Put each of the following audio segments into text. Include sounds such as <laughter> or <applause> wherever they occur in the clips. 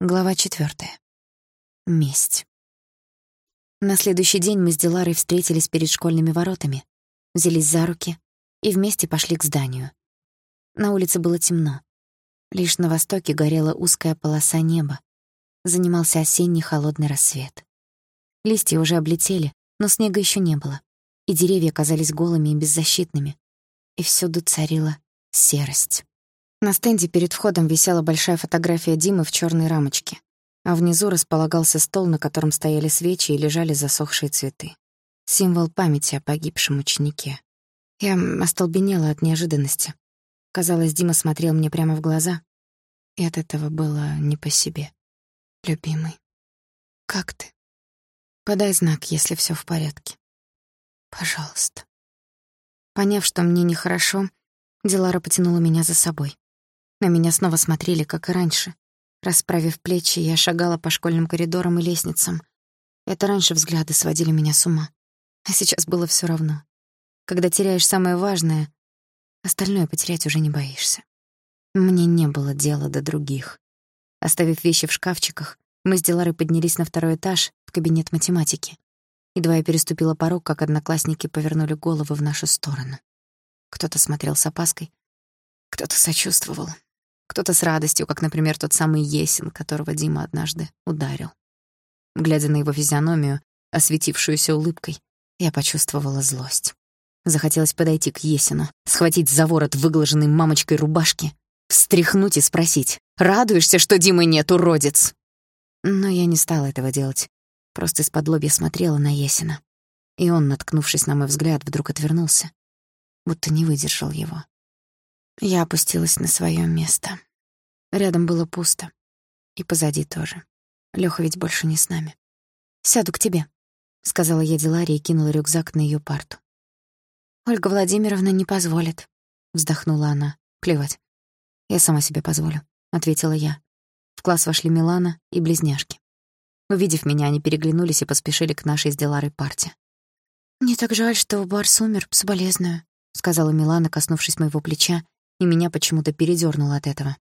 Глава четвёртая. Месть. На следующий день мы с Диларой встретились перед школьными воротами, взялись за руки и вместе пошли к зданию. На улице было темно. Лишь на востоке горела узкая полоса неба. Занимался осенний холодный рассвет. Листья уже облетели, но снега ещё не было, и деревья казались голыми и беззащитными, и всюду царила серость. На стенде перед входом висела большая фотография Димы в чёрной рамочке, а внизу располагался стол, на котором стояли свечи и лежали засохшие цветы. Символ памяти о погибшем ученике. Я остолбенела от неожиданности. Казалось, Дима смотрел мне прямо в глаза, и от этого было не по себе. «Любимый, как ты? Подай знак, если всё в порядке. Пожалуйста». Поняв, что мне нехорошо, Дилара потянула меня за собой. На меня снова смотрели, как и раньше. Расправив плечи, я шагала по школьным коридорам и лестницам. Это раньше взгляды сводили меня с ума. А сейчас было всё равно. Когда теряешь самое важное, остальное потерять уже не боишься. Мне не было дела до других. Оставив вещи в шкафчиках, мы с Диларой поднялись на второй этаж, в кабинет математики. Едва я переступила порог, как одноклассники повернули головы в нашу сторону. Кто-то смотрел с опаской, кто-то сочувствовал, кто-то с радостью, как, например, тот самый Есин, которого Дима однажды ударил. Глядя на его физиономию, осветившуюся улыбкой, я почувствовала злость. Захотелось подойти к Есину, схватить за ворот выглаженной мамочкой рубашки, встряхнуть и спросить, «Радуешься, что Димы нет, уродец?» Но я не стала этого делать. Просто из-под лобья смотрела на Есина. И он, наткнувшись на мой взгляд, вдруг отвернулся, будто не выдержал его. Я опустилась на своё место. Рядом было пусто. И позади тоже. Лёха ведь больше не с нами. «Сяду к тебе», — сказала я Диларе и кинула рюкзак на её парту. «Ольга Владимировна не позволит», — вздохнула она. «Плевать. Я сама себе позволю», — ответила я. В класс вошли Милана и близняшки. Увидев меня, они переглянулись и поспешили к нашей с Диларой парте. «Мне так жаль, что Барс умер, соболезную», — сказала Милана, коснувшись моего плеча и меня почему-то передёрнуло от этого.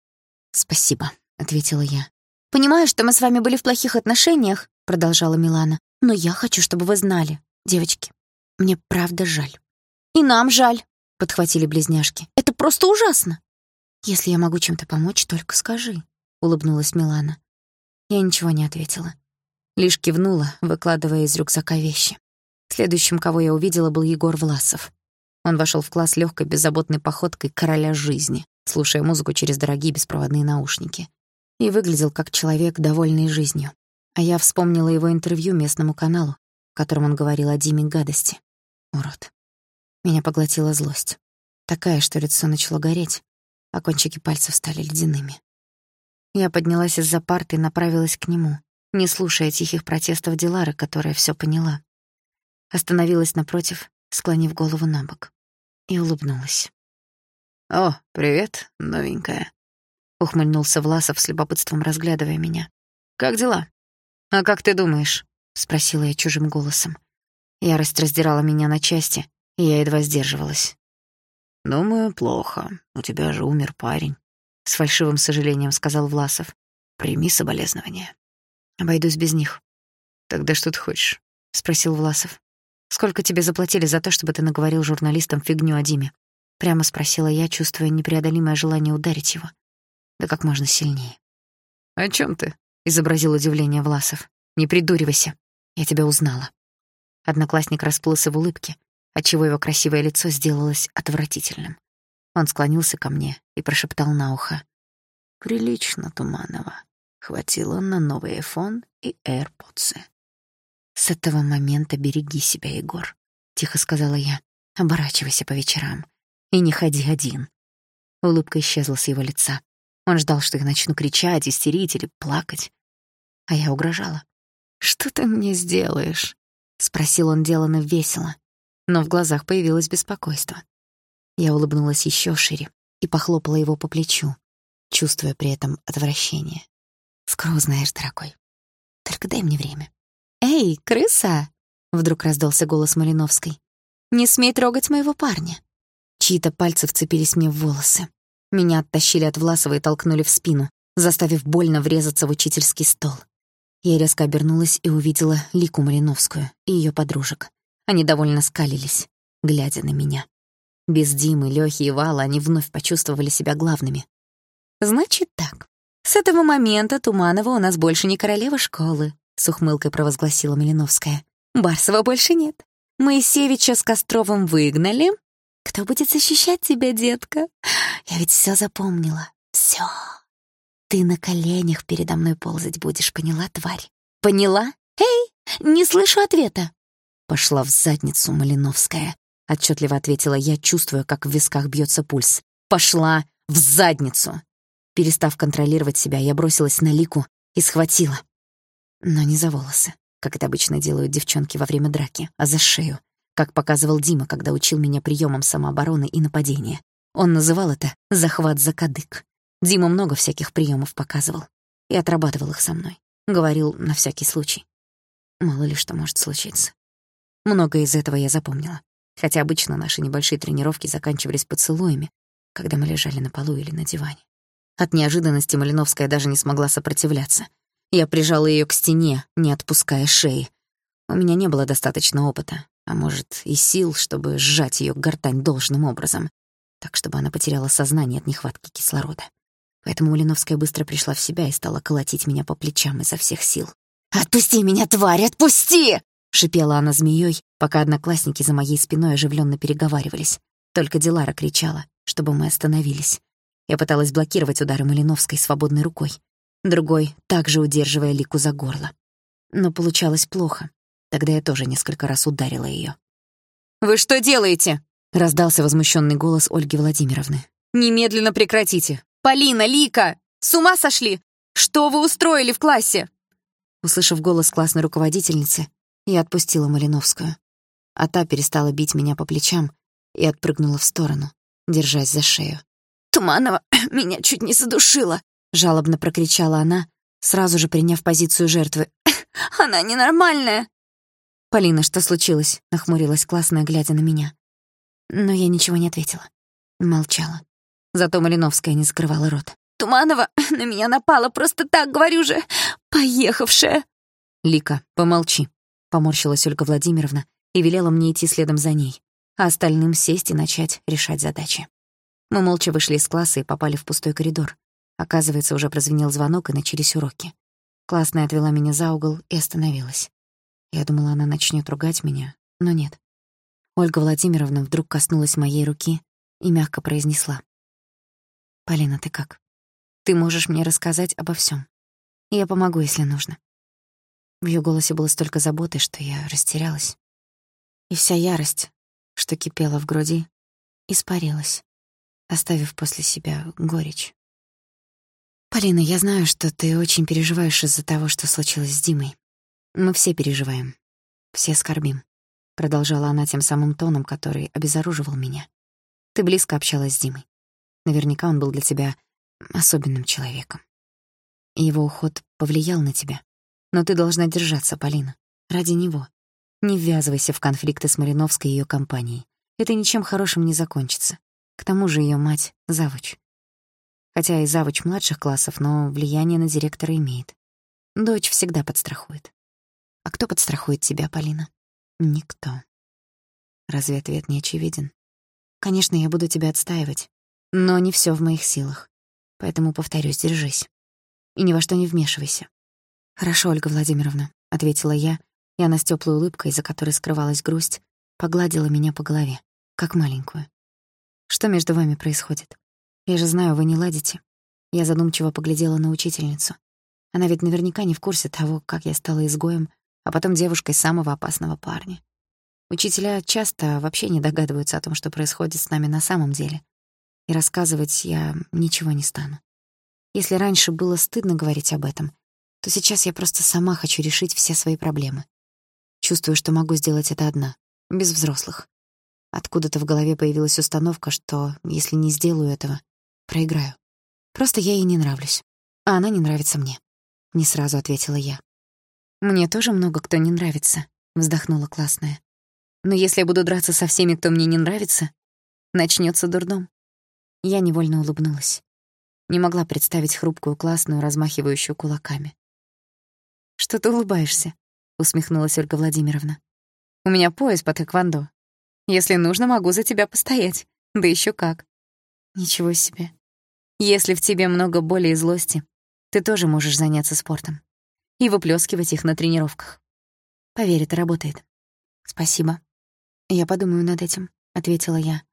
«Спасибо», — ответила я. «Понимаю, что мы с вами были в плохих отношениях», — продолжала Милана. «Но я хочу, чтобы вы знали, девочки, мне правда жаль». «И нам жаль», — подхватили близняшки. «Это просто ужасно». «Если я могу чем-то помочь, только скажи», — улыбнулась Милана. Я ничего не ответила. Лишь кивнула, выкладывая из рюкзака вещи. Следующим, кого я увидела, был Егор Власов. Он вошел в класс легкой, беззаботной походкой короля жизни, слушая музыку через дорогие беспроводные наушники. И выглядел как человек, довольный жизнью. А я вспомнила его интервью местному каналу, в котором он говорил о Диме гадости. Урод. Меня поглотила злость. Такая, что лицо начало гореть, а кончики пальцев стали ледяными. Я поднялась из-за парты и направилась к нему, не слушая тихих протестов Дилары, которая всё поняла. Остановилась напротив, склонив голову набок и улыбнулась. «О, привет, новенькая», — ухмыльнулся Власов с любопытством, разглядывая меня. «Как дела?» «А как ты думаешь?» — спросила я чужим голосом. Ярость раздирала меня на части, и я едва сдерживалась. «Думаю, плохо. У тебя же умер парень», — с фальшивым сожалением сказал Власов. «Прими соболезнования». «Обойдусь без них». «Тогда что ты хочешь?» — спросил Власов. Сколько тебе заплатили за то, чтобы ты наговорил журналистам фигню о Диме? Прямо спросила я, чувствуя непреодолимое желание ударить его. Да как можно сильнее. О чем ты? изобразил удивление Власов. Не придуривайся. Я тебя узнала. Одноклассник расплылся в улыбке, отчего его красивое лицо сделалось отвратительным. Он склонился ко мне и прошептал на ухо: "Прилично, Туманова. Хватило на новый iPhone и AirPods. «С этого момента береги себя, Егор», — тихо сказала я. «Оборачивайся по вечерам. И не ходи один». Улыбка исчезла с его лица. Он ждал, что я начну кричать, истерить или плакать. А я угрожала. «Что ты мне сделаешь?» — спросил он делано весело, но в глазах появилось беспокойство. Я улыбнулась еще шире и похлопала его по плечу, чувствуя при этом отвращение. «Скоро узнаешь, дорогой. Только дай мне время». «Эй, крыса!» — вдруг раздался голос Малиновской. «Не смей трогать моего парня!» Чьи-то пальцы вцепились мне в волосы. Меня оттащили от Власова и толкнули в спину. заставив больно врезаться в учительский стол. Я резко обернулась и увидела Лику Малиновскую и ее подружек. Они довольно скалились, глядя на меня. Без Димы, Лёхи и Вала они вновь почувствовали себя главными. «Значит так. С этого момента Туманова у нас больше не королева школы», — с ухмылкой провозгласила Малиновская. «Барсова больше нет. Моисеевича с Костровым выгнали. Кто будет защищать тебя, детка? Я ведь все запомнила. Все. Ты на коленях передо мной ползать будешь, поняла, тварь? Поняла? Эй, не слышу ответа. Пошла в задницу Малиновская. Отчетливо ответила я, чувствуя, как в висках бьется пульс. Пошла в задницу. Перестав контролировать себя, я бросилась на Лику и схватила. Но не за волосы, как это обычно делают девчонки во время драки, а за шею, как показывал Дима, когда учил меня приемам самообороны и нападения. Он называл это «захват за кадык». Дима много всяких приемов показывал и отрабатывал их со мной. Говорил на всякий случай. Мало ли что может случиться. Многое из этого я запомнила, хотя обычно наши небольшие тренировки заканчивались поцелуями, когда мы лежали на полу или на диване. От неожиданности Малиновская даже не смогла сопротивляться. Я прижала ее к стене, не отпуская шеи. У меня не было достаточно опыта, а может, и сил, чтобы сжать ее гортань должным образом, так чтобы она потеряла сознание от нехватки кислорода. Поэтому Малиновская быстро пришла в себя и стала колотить меня по плечам изо всех сил. «Отпусти меня, тварь, отпусти!» — шипела она змеей, пока одноклассники за моей спиной оживленно переговаривались. Только Дилара кричала, чтобы мы остановились. Я пыталась блокировать удары Малиновской свободной рукой, другой также удерживая Лику за горло. Но получалось плохо. Тогда я тоже несколько раз ударила ее. «Вы что делаете?» — раздался возмущенный голос Ольги Владимировны. «Немедленно прекратите! Полина, Лика! С ума сошли? Что вы устроили в классе?» Услышав голос классной руководительницы, я отпустила Малиновскую. А та перестала бить меня по плечам и отпрыгнула в сторону, держась за шею. «Туманова <coughs> меня чуть не задушила!» — жалобно прокричала она, сразу же приняв позицию жертвы. «Она ненормальная!» «Полина, что случилось?» — нахмурилась классная, глядя на меня. Но я ничего не ответила. Молчала. Зато Малиновская не закрывала рот. «Туманова на меня напала просто так, говорю же, поехавшая!» «Лика, помолчи», — поморщилась Ольга Владимировна и велела мне идти следом за ней, а остальным сесть и начать решать задачи. Мы молча вышли из класса и попали в пустой коридор. Оказывается, уже прозвенел звонок, и начались уроки. Классная отвела меня за угол и остановилась. Я думала, она начнет ругать меня, но нет. Ольга Владимировна вдруг коснулась моей руки и мягко произнесла. «Полина, ты как? Ты можешь мне рассказать обо всем. Я помогу, если нужно». В её голосе было столько заботы, что я растерялась. И вся ярость, что кипела в груди, испарилась, оставив после себя горечь. «Полина, я знаю, что ты очень переживаешь из-за того, что случилось с Димой. Мы все переживаем, все скорбим», — продолжала она тем самым тоном, который обезоруживал меня. «Ты близко общалась с Димой. Наверняка он был для тебя особенным человеком. Его уход повлиял на тебя. Но ты должна держаться, Полина. Ради него. Не ввязывайся в конфликты с Мариновской и её компанией. Это ничем хорошим не закончится. К тому же её мать — завуч. Хотя и завуч младших классов, но влияние на директора имеет. Дочь всегда подстрахует. А кто подстрахует тебя, Полина? Никто. Разве ответ не очевиден? Конечно, я буду тебя отстаивать, но не все в моих силах. Поэтому, повторюсь, держись. И ни во что не вмешивайся. «Хорошо, Ольга Владимировна», — ответила я, и она с тёплой улыбкой, за которой скрывалась грусть, погладила меня по голове, как маленькую. «Что между вами происходит? Я же знаю, вы не ладите». Я задумчиво поглядела на учительницу. Она ведь наверняка не в курсе того, как я стала изгоем, а потом девушкой самого опасного парня. Учителя часто вообще не догадываются о том, что происходит с нами на самом деле и рассказывать я ничего не стану. Если раньше было стыдно говорить об этом, то сейчас я просто сама хочу решить все свои проблемы. Чувствую, что могу сделать это одна, без взрослых. Откуда-то в голове появилась установка, что если не сделаю этого, проиграю. Просто я ей не нравлюсь, а она не нравится мне. Не сразу ответила я. Мне тоже много кто не нравится, вздохнула классная. Но если я буду драться со всеми, кто мне не нравится, начнется дурдом. Я невольно улыбнулась. Не могла представить хрупкую классную, размахивающую кулаками. «Что ты улыбаешься?» — усмехнулась Ольга Владимировна. «У меня пояс по тэквондо. Если нужно, могу за тебя постоять. Да еще как». «Ничего себе. Если в тебе много боли и злости, ты тоже можешь заняться спортом и выплескивать их на тренировках. Поверь, это работает. Спасибо. Я подумаю над этим, ответила я.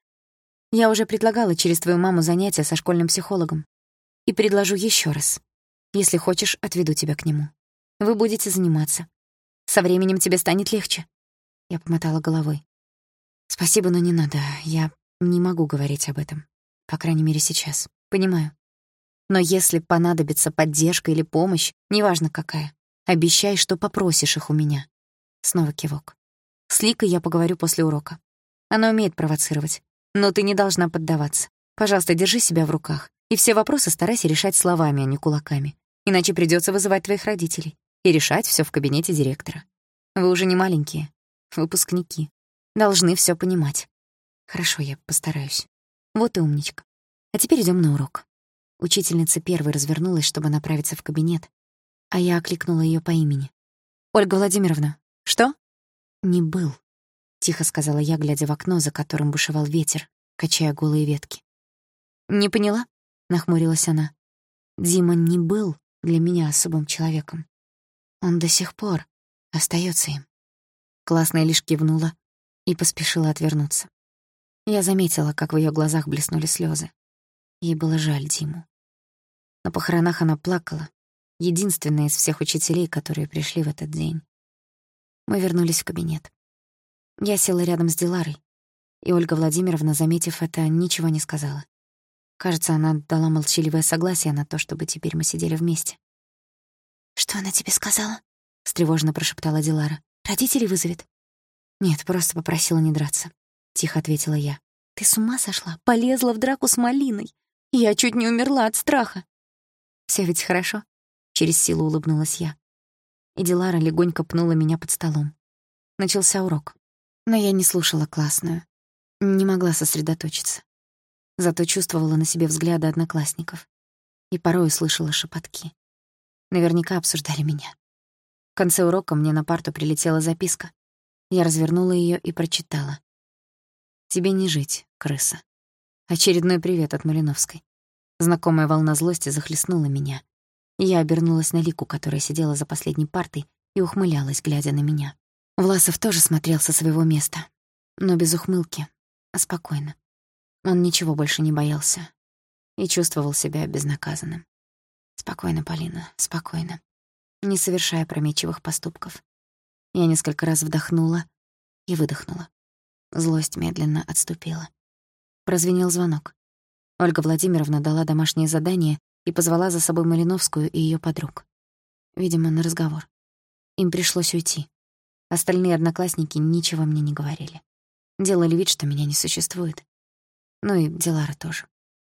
Я уже предлагала через твою маму занятия со школьным психологом. И предложу еще раз. Если хочешь, отведу тебя к нему. Вы будете заниматься. Со временем тебе станет легче. Я помотала головой. Спасибо, но не надо. Я не могу говорить об этом. По крайней мере, сейчас. Понимаю. Но если понадобится поддержка или помощь, неважно какая, обещай, что попросишь их у меня. Снова кивок. С Ликой я поговорю после урока. Она умеет провоцировать. Но ты не должна поддаваться. Пожалуйста, держи себя в руках. И все вопросы старайся решать словами, а не кулаками. Иначе придется вызывать твоих родителей и решать все в кабинете директора. Вы уже не маленькие, выпускники. Должны все понимать. Хорошо, я постараюсь. Вот и умничка. А теперь идем на урок. Учительница первой развернулась, чтобы направиться в кабинет, а я окликнула ее по имени. «Ольга Владимировна, что?» «Не был», — тихо сказала я, глядя в окно, за которым бушевал ветер, качая голые ветки. «Не поняла?» — нахмурилась она. «Дима не был для меня особым человеком. Он до сих пор остается им». Классная лишь кивнула и поспешила отвернуться. Я заметила, как в ее глазах блеснули слезы. Ей было жаль Диму. На похоронах она плакала, единственная из всех учителей, которые пришли в этот день. Мы вернулись в кабинет. Я села рядом с Диларой, и Ольга Владимировна, заметив это, ничего не сказала. Кажется, она дала молчаливое согласие на то, чтобы теперь мы сидели вместе. «Что она тебе сказала?» — встревоженно прошептала Дилара. «Родителей вызовет?» «Нет, просто попросила не драться», — тихо ответила я. «Ты с ума сошла? Полезла в драку с малиной? Я чуть не умерла от страха». Все ведь хорошо?» — через силу улыбнулась я. И Дилара легонько пнула меня под столом. Начался урок. Но я не слушала классную. Не могла сосредоточиться. Зато чувствовала на себе взгляды одноклассников. И порой слышала шепотки. Наверняка обсуждали меня. В конце урока мне на парту прилетела записка. Я развернула ее и прочитала. «Тебе не жить, крыса». Очередной привет от Малиновской. Знакомая волна злости захлестнула меня. Я обернулась на Лику, которая сидела за последней партой и ухмылялась, глядя на меня. Власов тоже смотрел со своего места, но без ухмылки, а спокойно. Он ничего больше не боялся и чувствовал себя безнаказанным. Спокойно, Полина, спокойно. Не совершая прометчивых поступков. Я несколько раз вдохнула и выдохнула. Злость медленно отступила. Прозвенел звонок. Ольга Владимировна дала домашнее задание и позвала за собой Малиновскую и ее подруг. Видимо, на разговор. Им пришлось уйти. Остальные одноклассники ничего мне не говорили. Делали вид, что меня не существует. Ну и Дилара тоже.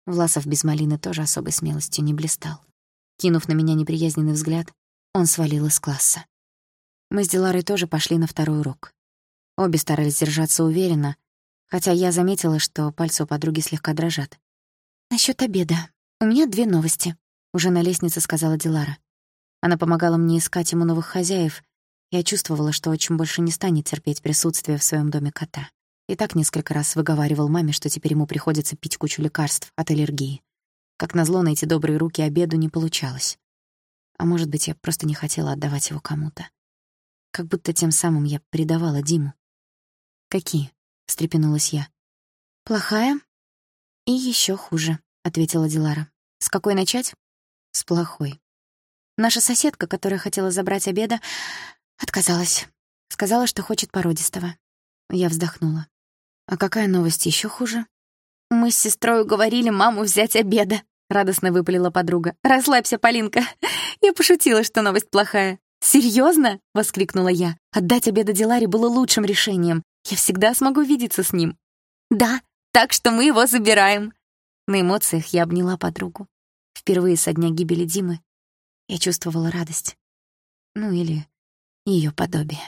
Власов без малины тоже особой смелостью не блистал. Кинув на меня неприязненный взгляд, он свалил из класса. Мы с Диларой тоже пошли на второй урок. Обе старались держаться уверенно, хотя я заметила, что пальцы у подруги слегка дрожат. Насчёт обеда. У меня две новости», — уже на лестнице сказала Дилара. Она помогала мне искать ему новых хозяев. Я чувствовала, что очень больше не станет терпеть присутствие в своем доме кота. И так несколько раз выговаривал маме, что теперь ему приходится пить кучу лекарств от аллергии. Как назло, найти добрые руки обеду не получалось. А может быть, я просто не хотела отдавать его кому-то. Как будто тем самым я предавала Диму. «Какие?» — встрепенулась я. «Плохая «И еще хуже», — ответила Дилара. «С какой начать?» «С плохой». Наша соседка, которая хотела забрать обеда, отказалась. Сказала, что хочет породистого. Я вздохнула. «А какая новость еще хуже?» «Мы с сестрой уговорили маму взять обеда», — радостно выпалила подруга. «Расслабься, Полинка. <laughs> Я пошутила, что новость плохая». «Серьезно?» — воскликнула я. «Отдать обеда Диларе было лучшим решением. Я всегда смогу видеться с ним». «Да, так что мы его забираем». На эмоциях я обняла подругу. Впервые со дня гибели Димы я чувствовала радость. Ну или ее подобие.